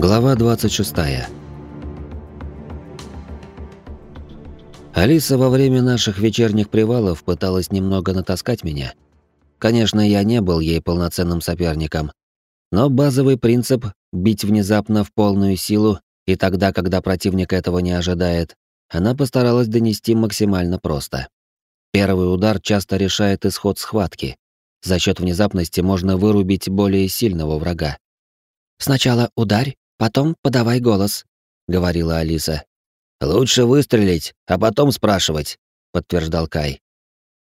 Глава 26. Алиса во время наших вечерних привалов пыталась немного натаскать меня. Конечно, я не был ей полноценным соперником, но базовый принцип бить внезапно в полную силу и тогда, когда противник этого не ожидает, она постаралась донести максимально просто. Первый удар часто решает исход схватки. За счет внезапности можно вырубить более сильного врага. Сначала ударь, Потом подавай голос», — говорила Алиса. «Лучше выстрелить, а потом спрашивать», — подтверждал Кай.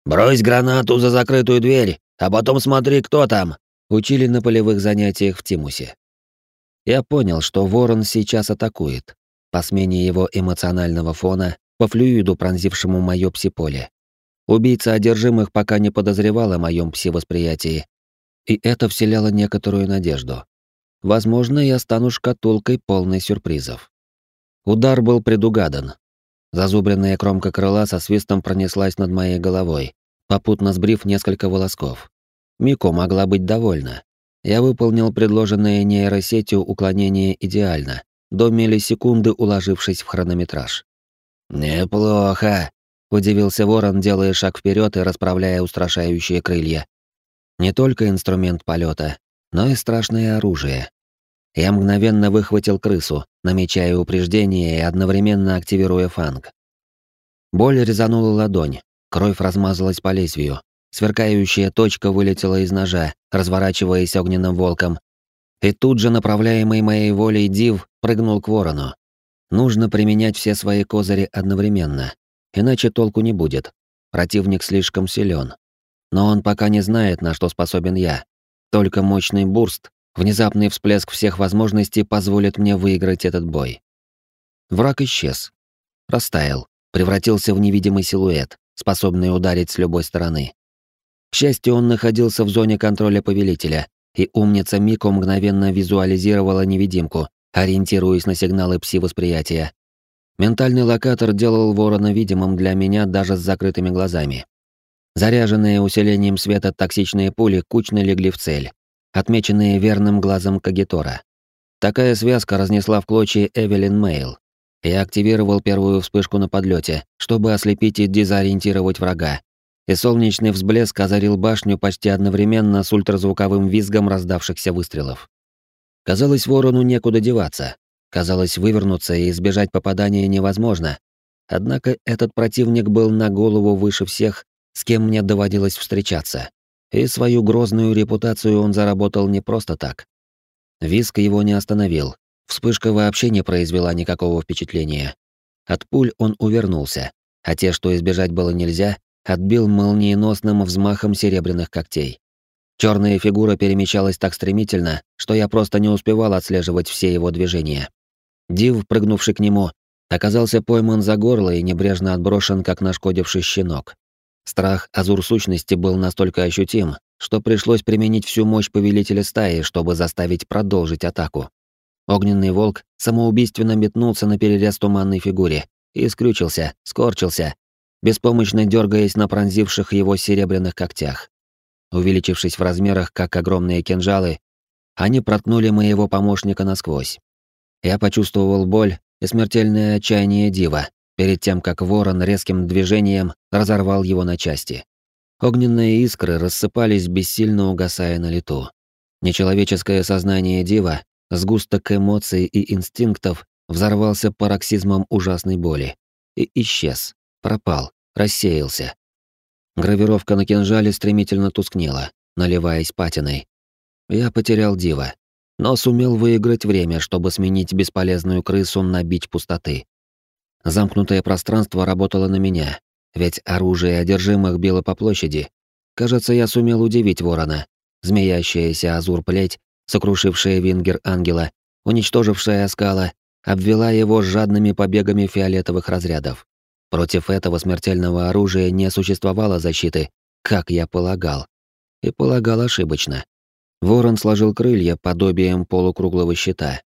«Брось гранату за закрытую дверь, а потом смотри, кто там», — учили на полевых занятиях в Тимусе. Я понял, что ворон сейчас атакует. По смене его эмоционального фона, по флюиду, пронзившему моё псиполе. Убийца одержимых пока не подозревал о моем псевосприятии, и это вселяло некоторую надежду. Возможно, я стану шкатулкой полной сюрпризов. Удар был предугадан. Зазубренная кромка крыла со свистом пронеслась над моей головой, попутно сбрив несколько волосков. Мико могла быть довольна. Я выполнил предложенное нейросетью уклонение идеально, до миллисекунды уложившись в хронометраж. «Неплохо», — удивился ворон, делая шаг вперед и расправляя устрашающие крылья. Не только инструмент полета, но и страшное оружие. Я мгновенно выхватил крысу, намечая упреждение и одновременно активируя фанг. Боль резанула ладонь, кровь размазалась по лезвию, сверкающая точка вылетела из ножа, разворачиваясь огненным волком. И тут же, направляемый моей волей Див, прыгнул к ворону. Нужно применять все свои козыри одновременно, иначе толку не будет. Противник слишком силен. Но он пока не знает, на что способен я. Только мощный бурст, внезапный всплеск всех возможностей позволит мне выиграть этот бой. Враг исчез. Растаял, превратился в невидимый силуэт, способный ударить с любой стороны. К счастью, он находился в зоне контроля повелителя, и умница Мико мгновенно визуализировала невидимку, ориентируясь на сигналы пси-восприятия. Ментальный локатор делал ворона видимым для меня даже с закрытыми глазами. Заряженные усилением света токсичные пули кучно легли в цель, отмеченные верным глазом Кагитора. Такая связка разнесла в клочья Эвелин Мейл. Я активировал первую вспышку на подлете, чтобы ослепить и дезориентировать врага. И солнечный взблеск озарил башню почти одновременно с ультразвуковым визгом раздавшихся выстрелов. Казалось, ворону некуда деваться. Казалось, вывернуться и избежать попадания невозможно. Однако этот противник был на голову выше всех с кем мне доводилось встречаться. И свою грозную репутацию он заработал не просто так. Виск его не остановил. Вспышка вообще не произвела никакого впечатления. От пуль он увернулся, а те, что избежать было нельзя, отбил молниеносным взмахом серебряных когтей. Черная фигура перемещалась так стремительно, что я просто не успевал отслеживать все его движения. Див, прыгнувший к нему, оказался пойман за горло и небрежно отброшен, как нашкодивший щенок. Страх азур сущности был настолько ощутим, что пришлось применить всю мощь повелителя стаи, чтобы заставить продолжить атаку. Огненный волк самоубийственно метнулся на перерез туманной фигуре и скрючился, скорчился, беспомощно дергаясь на пронзивших его серебряных когтях. Увеличившись в размерах, как огромные кинжалы, они проткнули моего помощника насквозь. Я почувствовал боль и смертельное отчаяние дива, перед тем, как ворон резким движением разорвал его на части. Огненные искры рассыпались, бессильно угасая на лету. Нечеловеческое сознание дива, сгусток эмоций и инстинктов, взорвался пароксизмом ужасной боли. И исчез, пропал, рассеялся. Гравировка на кинжале стремительно тускнела, наливаясь патиной. Я потерял дива, но сумел выиграть время, чтобы сменить бесполезную крысу на бич пустоты. Замкнутое пространство работало на меня, ведь оружие одержимых било по площади. Кажется, я сумел удивить ворона. Змеящаяся азур-плеть, сокрушившая вингер ангела, уничтожившая скала, обвела его жадными побегами фиолетовых разрядов. Против этого смертельного оружия не существовало защиты, как я полагал. И полагал ошибочно. Ворон сложил крылья подобием полукруглого щита,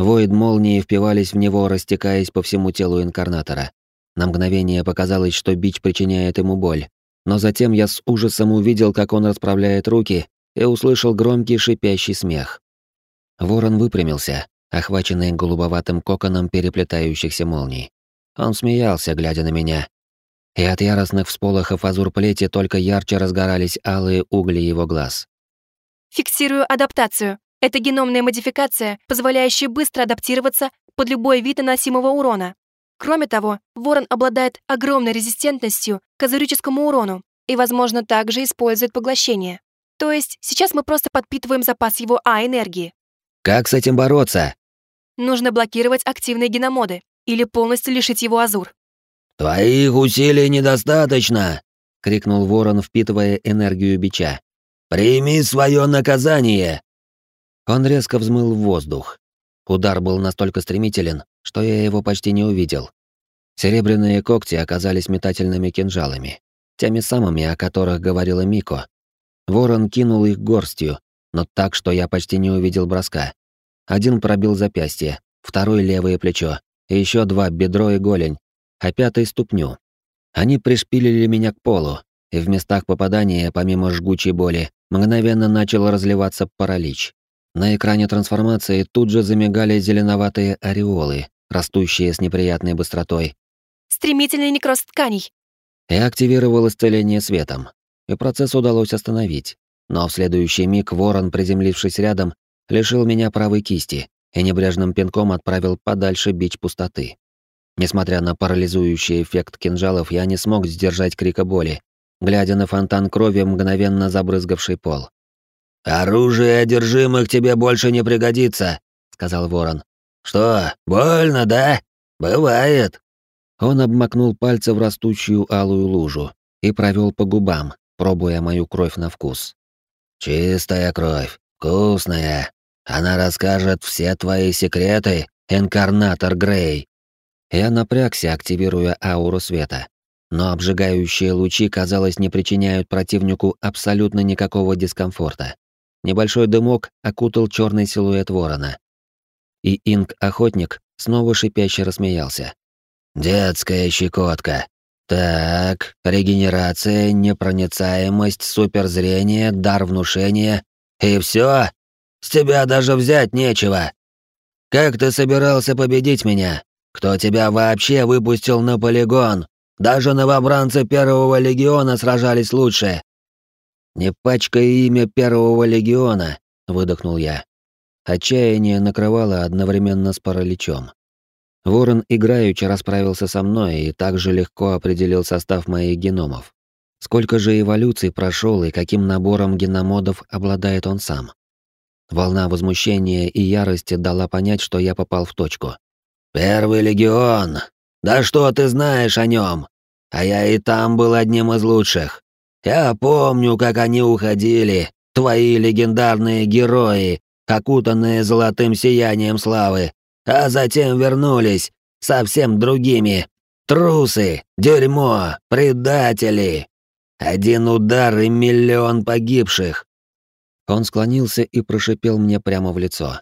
Воид молнии впивались в него, растекаясь по всему телу инкарнатора. На мгновение показалось, что бич причиняет ему боль. Но затем я с ужасом увидел, как он расправляет руки, и услышал громкий шипящий смех. Ворон выпрямился, охваченный голубоватым коконом переплетающихся молний. Он смеялся, глядя на меня. И от яростных всполохов азур-плети только ярче разгорались алые угли его глаз. «Фиксирую адаптацию. Это геномная модификация, позволяющая быстро адаптироваться под любой вид наносимого урона. Кроме того, ворон обладает огромной резистентностью к азурическому урону и, возможно, также использует поглощение. То есть сейчас мы просто подпитываем запас его А-энергии. Как с этим бороться? Нужно блокировать активные геномоды или полностью лишить его азур. «Твоих усилий недостаточно!» — крикнул ворон, впитывая энергию бича. «Прими свое наказание!» Он резко взмыл в воздух. Удар был настолько стремителен, что я его почти не увидел. Серебряные когти оказались метательными кинжалами, теми самыми, о которых говорила Мико. Ворон кинул их горстью, но так, что я почти не увидел броска. Один пробил запястье, второй — левое плечо, еще два — бедро и голень, а пятый — ступню. Они пришпилили меня к полу, и в местах попадания, помимо жгучей боли, мгновенно начал разливаться паралич. На экране трансформации тут же замигали зеленоватые ореолы, растущие с неприятной быстротой. «Стремительный некроз тканей!» Я активировал исцеление светом, и процесс удалось остановить. Но в следующий миг ворон, приземлившись рядом, лишил меня правой кисти и небрежным пинком отправил подальше бич пустоты. Несмотря на парализующий эффект кинжалов, я не смог сдержать крика боли, глядя на фонтан крови, мгновенно забрызгавший пол. «Оружие одержимых тебе больше не пригодится», — сказал ворон. «Что, больно, да? Бывает». Он обмакнул пальцы в растущую алую лужу и провел по губам, пробуя мою кровь на вкус. «Чистая кровь, вкусная. Она расскажет все твои секреты, инкарнатор Грей». Я напрягся, активируя ауру света. Но обжигающие лучи, казалось, не причиняют противнику абсолютно никакого дискомфорта. Небольшой дымок окутал черный силуэт ворона. И инк-охотник снова шипяще рассмеялся. «Детская щекотка. Так, регенерация, непроницаемость, суперзрение, дар внушения. И все? С тебя даже взять нечего. Как ты собирался победить меня? Кто тебя вообще выпустил на полигон? Даже новобранцы Первого Легиона сражались лучше. «Не пачкай имя Первого Легиона», — выдохнул я. Отчаяние накрывало одновременно с параличом. Ворон играючи расправился со мной и также легко определил состав моих геномов. Сколько же эволюций прошел и каким набором геномодов обладает он сам. Волна возмущения и ярости дала понять, что я попал в точку. «Первый легион! Да что ты знаешь о нем? А я и там был одним из лучших. Я помню, как они уходили, твои легендарные герои, окутанные золотым сиянием славы, а затем вернулись совсем другими. Трусы, дерьмо, предатели. Один удар и миллион погибших. Он склонился и прошипел мне прямо в лицо.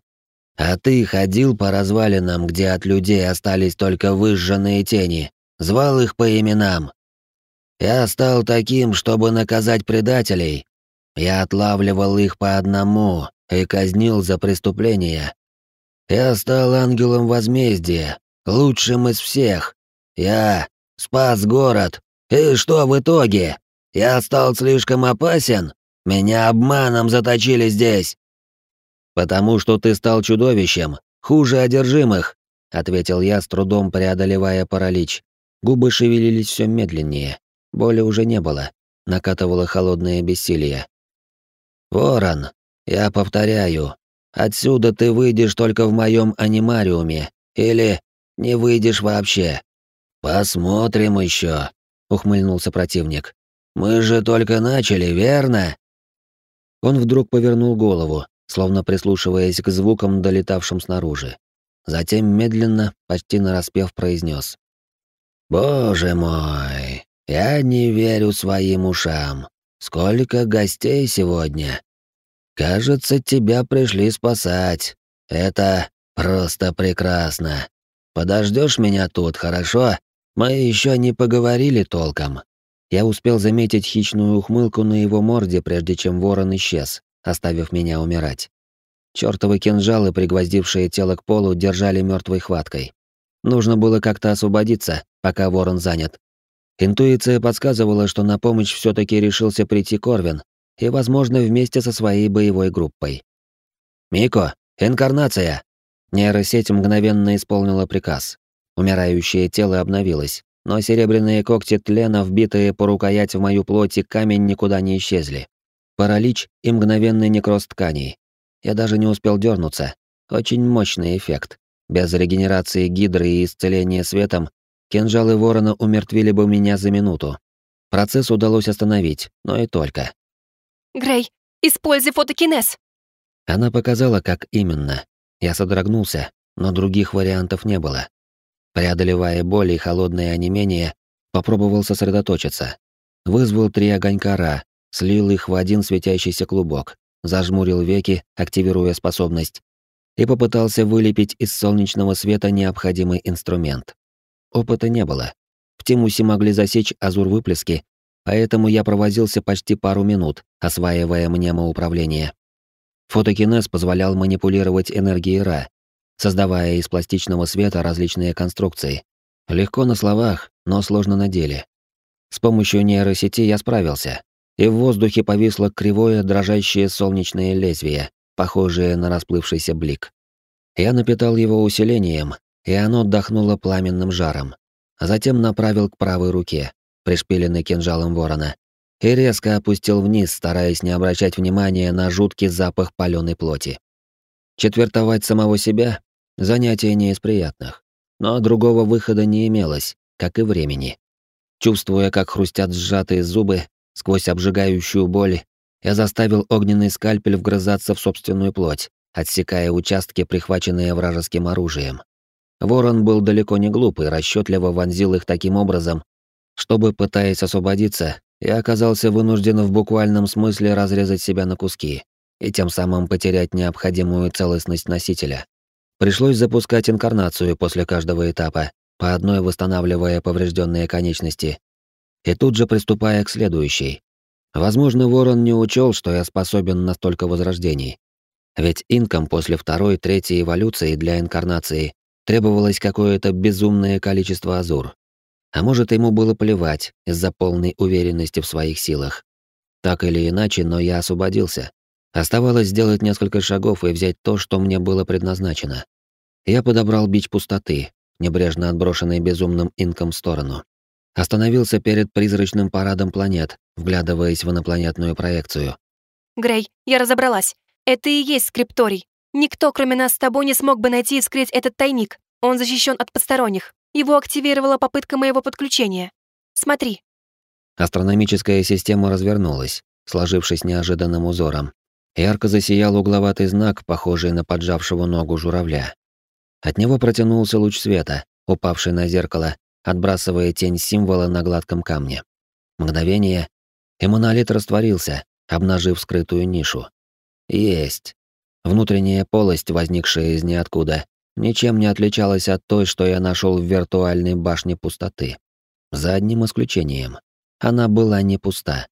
А ты ходил по развалинам, где от людей остались только выжженные тени, звал их по именам, я стал таким, чтобы наказать предателей. Я отлавливал их по одному и казнил за преступления. Я стал ангелом возмездия, лучшим из всех. Я спас город. И что в итоге? Я стал слишком опасен? Меня обманом заточили здесь. Потому что ты стал чудовищем, хуже одержимых, ответил я, с трудом преодолевая паралич. Губы шевелились все медленнее. Боли уже не было, накатывало холодное бессилие. «Ворон, я повторяю, отсюда ты выйдешь только в моем анимариуме, или не выйдешь вообще». «Посмотрим еще», — ухмыльнулся противник. «Мы же только начали, верно?» Он вдруг повернул голову, словно прислушиваясь к звукам, долетавшим снаружи. Затем медленно, почти нараспев, произнес: «Боже мой, я не верю своим ушам. Сколько гостей сегодня. Кажется, тебя пришли спасать. Это просто прекрасно. Подождешь меня тут, хорошо? Мы еще не поговорили толком. Я успел заметить хищную ухмылку на его морде, прежде чем ворон исчез, оставив меня умирать. Чёртовы кинжалы, пригвоздившие тело к полу, держали мертвой хваткой. Нужно было как-то освободиться, пока ворон занят. Интуиция подсказывала, что на помощь все таки решился прийти Корвин, и, возможно, вместе со своей боевой группой. «Мико, инкарнация!» Нейросеть мгновенно исполнила приказ. Умирающее тело обновилось, но серебряные когти тлена, вбитые по рукоять в мою плоть и камень, никуда не исчезли. Паралич и мгновенный некроз тканей. Я даже не успел дернуться. Очень мощный эффект. Без регенерации гидры и исцеления светом кинжалы ворона умертвили бы меня за минуту. Процесс удалось остановить, но и только. «Грей, используй фотокинез!» Она показала, как именно. Я содрогнулся, но других вариантов не было. Преодолевая боль и холодное онемение, попробовал сосредоточиться. Вызвал три огонька Ра, слил их в один светящийся клубок, зажмурил веки, активируя способность, и попытался вылепить из солнечного света необходимый инструмент. Опыта не было. В Тимусе могли засечь азур-выплески, поэтому я провозился почти пару минут, осваивая мнемоуправление. Фотокинез позволял манипулировать энергией Ра, создавая из пластичного света различные конструкции. Легко на словах, но сложно на деле. С помощью нейросети я справился, и в воздухе повисло кривое дрожащее солнечное лезвие, похожее на расплывшийся блик. Я напитал его усилением, и оно отдохнуло пламенным жаром, а затем направил к правой руке, пришпиленной кинжалом ворона, и резко опустил вниз, стараясь не обращать внимания на жуткий запах палёной плоти. Четвертовать самого себя Занятие не из приятных. Но другого выхода не имелось, как и времени. Чувствуя, как хрустят сжатые зубы сквозь обжигающую боль, я заставил огненный скальпель вгрызаться в собственную плоть, отсекая участки, прихваченные вражеским оружием. Ворон был далеко не глупый, расчетливо вонзил их таким образом, чтобы, пытаясь освободиться, я оказался вынужден в буквальном смысле разрезать себя на куски и тем самым потерять необходимую целостность носителя. Пришлось запускать инкарнацию после каждого этапа, по одной восстанавливая поврежденные конечности, и тут же приступая к следующей. Возможно, Ворон не учел, что я способен на столько возрождений. Ведь инкам после второй, третьей эволюции для инкарнации требовалось какое-то безумное количество азур. А может, ему было плевать из-за полной уверенности в своих силах. Так или иначе, но я освободился. Оставалось сделать несколько шагов и взять то, что мне было предназначено. Я подобрал бич пустоты, небрежно отброшенный безумным инком в сторону. Остановился перед призрачным парадом планет, вглядываясь в инопланетную проекцию. «Грей, я разобралась. Это и есть скрипторий. Никто, кроме нас с тобой, не смог бы найти и скрыть этот тайник. Он защищен от посторонних. Его активировала попытка моего подключения. Смотри». Астрономическая система развернулась, сложившись неожиданным узором, Ярко засиял угловатый знак, похожий на поджавшего ногу журавля. От него протянулся луч света, упавший на зеркало, отбрасывая тень символа на гладком камне. Мгновение, и монолит растворился, обнажив скрытую нишу. Есть. Внутренняя полость, возникшая из ниоткуда, ничем не отличалась от той, что я нашел в виртуальной башне пустоты. За одним исключением. Она была не пуста.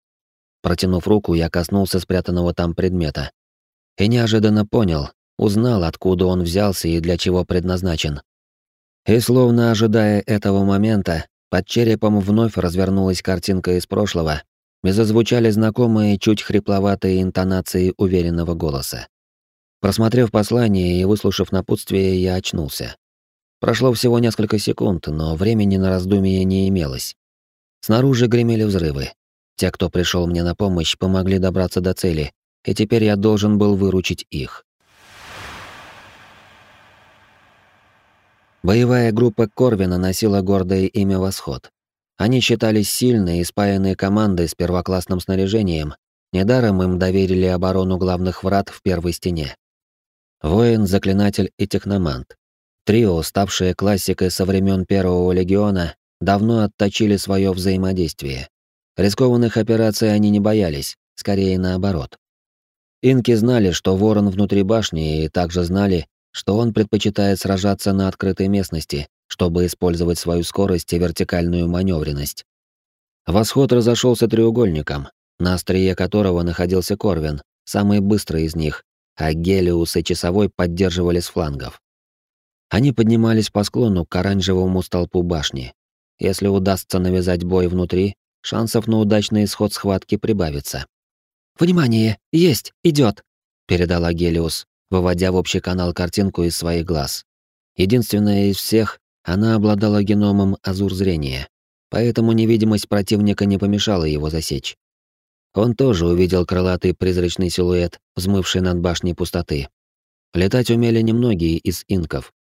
Протянув руку, я коснулся спрятанного там предмета. И неожиданно понял, узнал, откуда он взялся и для чего предназначен. И словно ожидая этого момента, под черепом вновь развернулась картинка из прошлого, и зазвучали знакомые, чуть хрипловатые интонации уверенного голоса. Просмотрев послание и выслушав напутствие, я очнулся. Прошло всего несколько секунд, но времени на раздумие не имелось. Снаружи гремели взрывы. Те, кто пришел мне на помощь, помогли добраться до цели, и теперь я должен был выручить их. Боевая группа Корвина носила гордое имя «Восход». Они считались сильной и спаянной командой с первоклассным снаряжением. Недаром им доверили оборону главных врат в первой стене. Воин, заклинатель и техномант. Трио, ставшее классикой со времен Первого легиона, давно отточили свое взаимодействие. Рискованных операций они не боялись, скорее наоборот. Инки знали, что ворон внутри башни, и также знали, что он предпочитает сражаться на открытой местности, чтобы использовать свою скорость и вертикальную маневренность. Восход разошелся треугольником, на острие которого находился Корвин, самый быстрый из них, а Гелиус и Часовой поддерживали с флангов. Они поднимались по склону к оранжевому столпу башни. Если удастся навязать бой внутри, шансов на удачный исход схватки прибавится. «Внимание! Есть! идет! передала Гелиус, выводя в общий канал картинку из своих глаз. Единственная из всех, она обладала геномом азур зрения, поэтому невидимость противника не помешала его засечь. Он тоже увидел крылатый призрачный силуэт, взмывший над башней пустоты. Летать умели немногие из инков,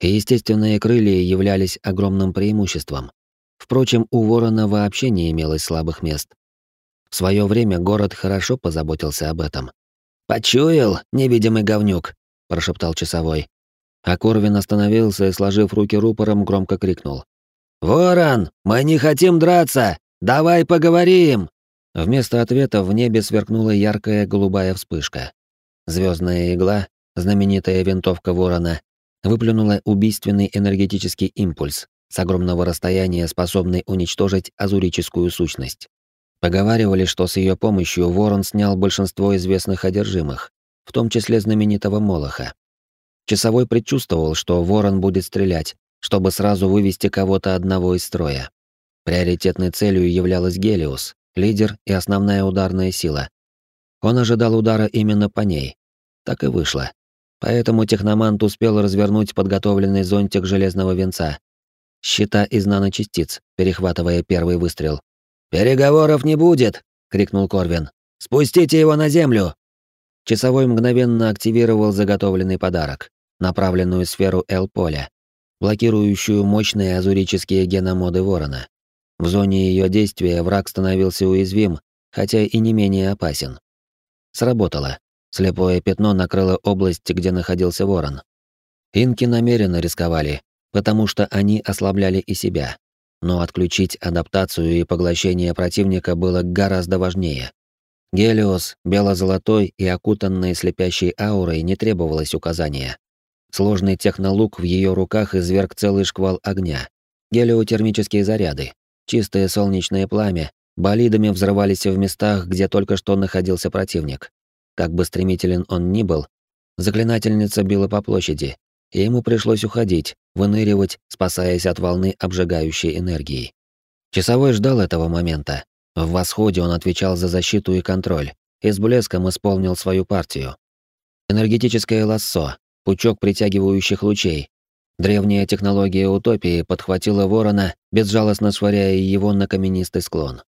и естественные крылья являлись огромным преимуществом. Впрочем, у ворона вообще не имелось слабых мест. В свое время город хорошо позаботился об этом. «Почуял, невидимый говнюк», — прошептал часовой. А Корвин остановился и, сложив руки рупором, громко крикнул. «Ворон, мы не хотим драться! Давай поговорим!» Вместо ответа в небе сверкнула яркая голубая вспышка. Звездная игла, знаменитая винтовка ворона, выплюнула убийственный энергетический импульс, с огромного расстояния способный уничтожить азурическую сущность. Поговаривали, что с ее помощью Ворон снял большинство известных одержимых, в том числе знаменитого Молоха. Часовой предчувствовал, что Ворон будет стрелять, чтобы сразу вывести кого-то одного из строя. Приоритетной целью являлась Гелиус, лидер и основная ударная сила. Он ожидал удара именно по ней. Так и вышло. Поэтому техномант успел развернуть подготовленный зонтик железного венца. Щита из наночастиц, перехватывая первый выстрел. «Переговоров не будет!» — крикнул Корвин. «Спустите его на землю!» Часовой мгновенно активировал заготовленный подарок, направленную сферу Л-поля, блокирующую мощные азурические геномоды Ворона. В зоне ее действия враг становился уязвим, хотя и не менее опасен. Сработало. Слепое пятно накрыло область, где находился ворон. Инки намеренно рисковали, потому что они ослабляли и себя. Но отключить адаптацию и поглощение противника было гораздо важнее. Гелиос, бело-золотой и окутанный слепящей аурой, не требовалось указания. Сложный технолук в ее руках изверг целый шквал огня. Гелиотермические заряды, чистое солнечное пламя, болидами взрывались в местах, где только что находился противник. Как бы стремителен он ни был, заклинательница била по площади, и ему пришлось уходить, выныривать, спасаясь от волны обжигающей энергии. Часовой ждал этого момента. В восходе он отвечал за защиту и контроль, и с блеском исполнил свою партию. Энергетическое лассо, пучок притягивающих лучей. Древняя технология утопии подхватила ворона, безжалостно швыряя его на каменистый склон.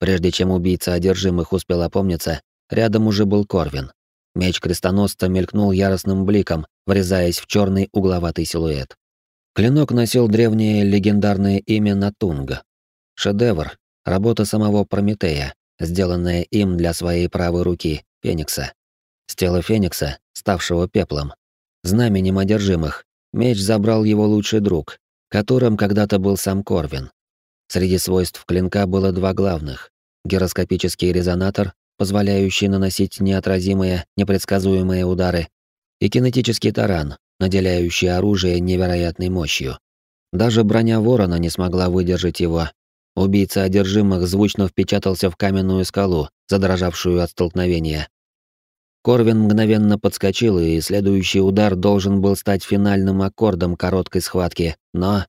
Прежде чем убийца одержимых успел опомниться, Рядом уже был Корвин. Меч крестоносца мелькнул яростным бликом, врезаясь в черный угловатый силуэт. Клинок носил древнее легендарное имя Натунга. Шедевр, работа самого Прометея, сделанная им для своей правой руки, Феникса. С тела Феникса, ставшего пеплом, знаменем одержимых, меч забрал его лучший друг, которым когда-то был сам Корвин. Среди свойств клинка было два главных — гироскопический резонатор позволяющий наносить неотразимые, непредсказуемые удары, и кинетический таран, наделяющий оружие невероятной мощью. Даже броня ворона не смогла выдержать его. Убийца одержимых звучно впечатался в каменную скалу, задрожавшую от столкновения. Корвин мгновенно подскочил, и следующий удар должен был стать финальным аккордом короткой схватки, но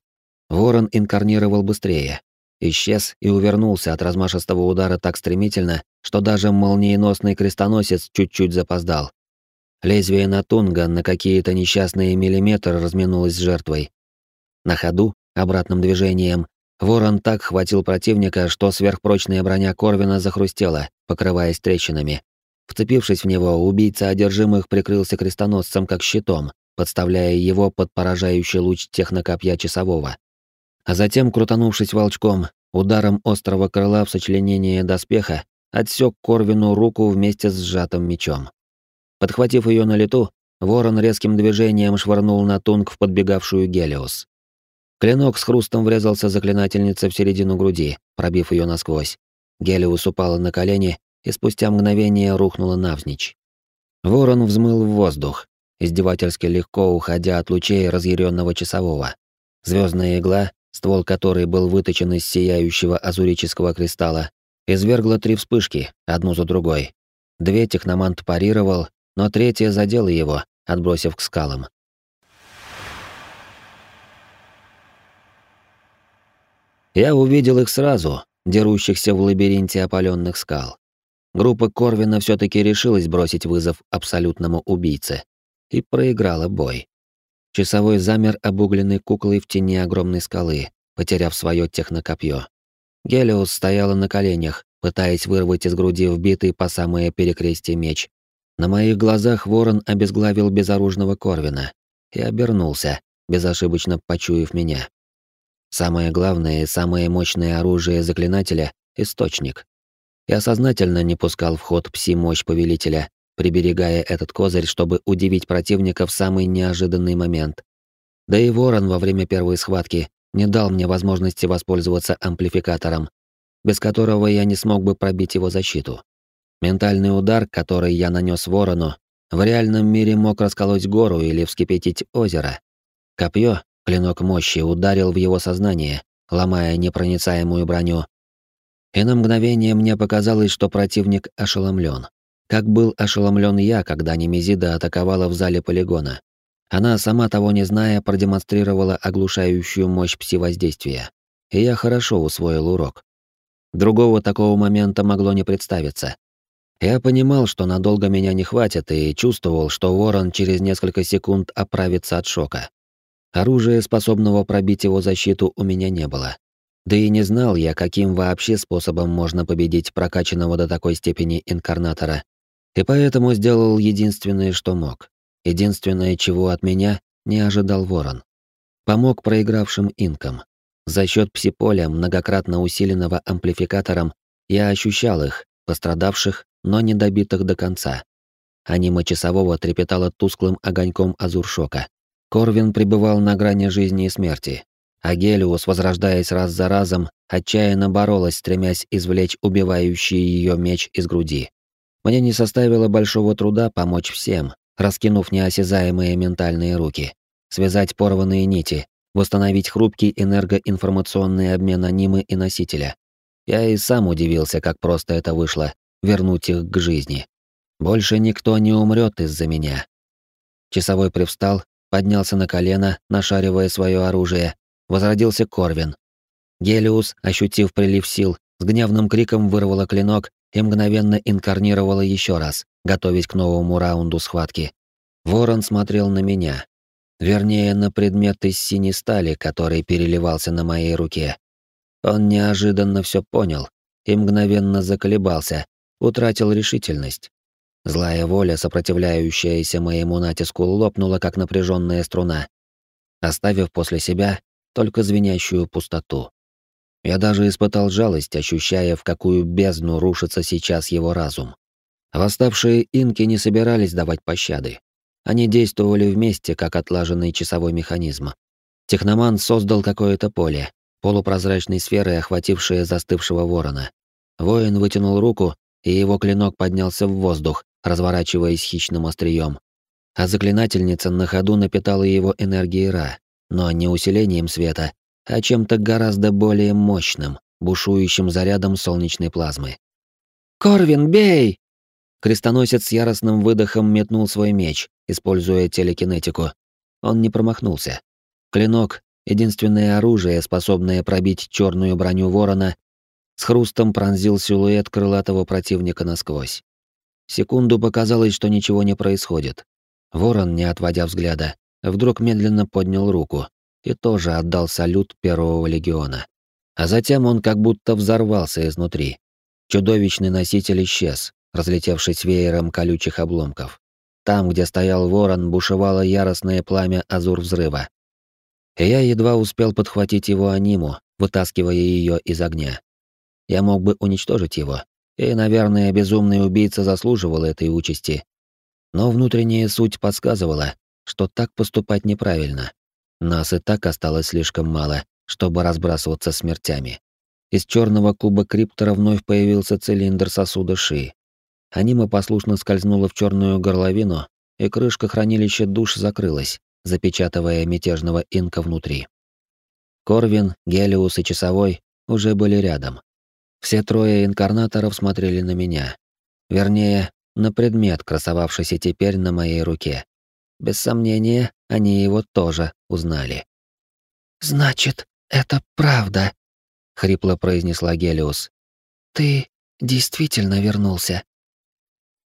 ворон инкарнировал быстрее. Исчез и увернулся от размашистого удара так стремительно, что даже молниеносный крестоносец чуть-чуть запоздал. Лезвие Натунга на какие-то несчастные миллиметры разминулось с жертвой. На ходу, обратным движением, ворон так хватил противника, что сверхпрочная броня Корвина захрустела, покрываясь трещинами. Вцепившись в него, убийца одержимых прикрылся крестоносцем как щитом, подставляя его под поражающий луч технокопья часового. А затем, крутанувшись волчком, ударом острого крыла в сочленение доспеха, отсек Корвину руку вместе с сжатым мечом. Подхватив ее на лету, ворон резким движением швырнул на тунг в подбегавшую Гелиос. Клинок с хрустом врезался заклинательнице в середину груди, пробив ее насквозь. Гелиус упала на колени и спустя мгновение рухнула навзничь. Ворон взмыл в воздух, издевательски легко уходя от лучей разъяренного часового. Звездная игла, ствол которой был выточен из сияющего азурического кристалла, извергла три вспышки, одну за другой. Две техномант парировал, но третья задела его, отбросив к скалам. Я увидел их сразу, дерущихся в лабиринте опаленных скал. Группа Корвина все таки решилась бросить вызов абсолютному убийце и проиграла бой. Часовой замер обугленной куклой в тени огромной скалы, потеряв свое технокопье. Гелиус стояла на коленях, пытаясь вырвать из груди вбитый по самое перекрестие меч. На моих глазах ворон обезглавил безоружного Корвина и обернулся, безошибочно почуяв меня. Самое главное и самое мощное оружие заклинателя — источник. Я сознательно не пускал в ход пси-мощь повелителя, приберегая этот козырь, чтобы удивить противника в самый неожиданный момент. Да и ворон во время первой схватки не дал мне возможности воспользоваться амплификатором, без которого я не смог бы пробить его защиту. Ментальный удар, который я нанес ворону, в реальном мире мог расколоть гору или вскипятить озеро. Копье, Клинок мощи ударил в его сознание, ломая непроницаемую броню. И на мгновение мне показалось, что противник ошеломлен. Как был ошеломлен я, когда Немезида атаковала в зале полигона. Она, сама того не зная, продемонстрировала оглушающую мощь пси-воздействия. И я хорошо усвоил урок. Другого такого момента могло не представиться. Я понимал, что надолго меня не хватит, и чувствовал, что ворон через несколько секунд оправится от шока. Оружия, способного пробить его защиту, у меня не было. Да и не знал я, каким вообще способом можно победить прокачанного до такой степени инкарнатора. И поэтому сделал единственное, что мог. Единственное, чего от меня не ожидал Ворон. Помог проигравшим инкам. За счет псиполя, многократно усиленного амплификатором, я ощущал их, пострадавших, но не добитых до конца. Анима часового трепетала тусклым огоньком азуршока. Корвин пребывал на грани жизни и смерти, а Гелиус, возрождаясь раз за разом, отчаянно боролась, стремясь извлечь убивающий ее меч из груди. Мне не составило большого труда помочь всем, раскинув неосязаемые ментальные руки, связать порванные нити, восстановить хрупкий энергоинформационный обмен анимы и носителя. Я и сам удивился, как просто это вышло, вернуть их к жизни. Больше никто не умрет из-за меня. Часовой привстал поднялся на колено, нашаривая свое оружие. Возродился Корвин. Гелиус, ощутив прилив сил, с гневным криком вырвала клинок и мгновенно инкарнировала еще раз, готовясь к новому раунду схватки. Ворон смотрел на меня. Вернее, на предмет из синей стали, который переливался на моей руке. Он неожиданно все понял и мгновенно заколебался, утратил решительность. Злая воля, сопротивляющаяся моему натиску, лопнула, как напряженная струна, оставив после себя только звенящую пустоту. Я даже испытал жалость, ощущая, в какую бездну рушится сейчас его разум. Восставшие инки не собирались давать пощады. Они действовали вместе, как отлаженный часовой механизм. Техноман создал какое-то поле, полупрозрачной сферы, охватившее застывшего ворона. Воин вытянул руку, и его клинок поднялся в воздух, разворачиваясь хищным острием. А заклинательница на ходу напитала его энергией Ра, но не усилением света, а чем-то гораздо более мощным, бушующим зарядом солнечной плазмы. «Корвин, бей!» Крестоносец с яростным выдохом метнул свой меч, используя телекинетику. Он не промахнулся. Клинок, единственное оружие, способное пробить черную броню ворона, с хрустом пронзил силуэт крылатого противника насквозь. Секунду показалось, что ничего не происходит. Ворон, не отводя взгляда, вдруг медленно поднял руку и тоже отдал салют первого легиона. А затем он как будто взорвался изнутри. Чудовищный носитель исчез, разлетевшись веером колючих обломков. Там, где стоял ворон, бушевало яростное пламя азур взрыва. И я едва успел подхватить его аниму, вытаскивая ее из огня. Я мог бы уничтожить его, и, наверное, безумный убийца заслуживал этой участи. Но внутренняя суть подсказывала, что так поступать неправильно. Нас и так осталось слишком мало, чтобы разбрасываться смертями. Из черного куба криптора вновь появился цилиндр сосуда Ши. Анима послушно скользнула в черную горловину, и крышка хранилища душ закрылась, запечатывая мятежного инка внутри. Корвин, Гелиус и Часовой уже были рядом. Все трое инкарнаторов смотрели на меня. Вернее, на предмет, красовавшийся теперь на моей руке. Без сомнения, они его тоже узнали. «Значит, это правда», — хрипло произнесла Гелиус. «Ты действительно вернулся».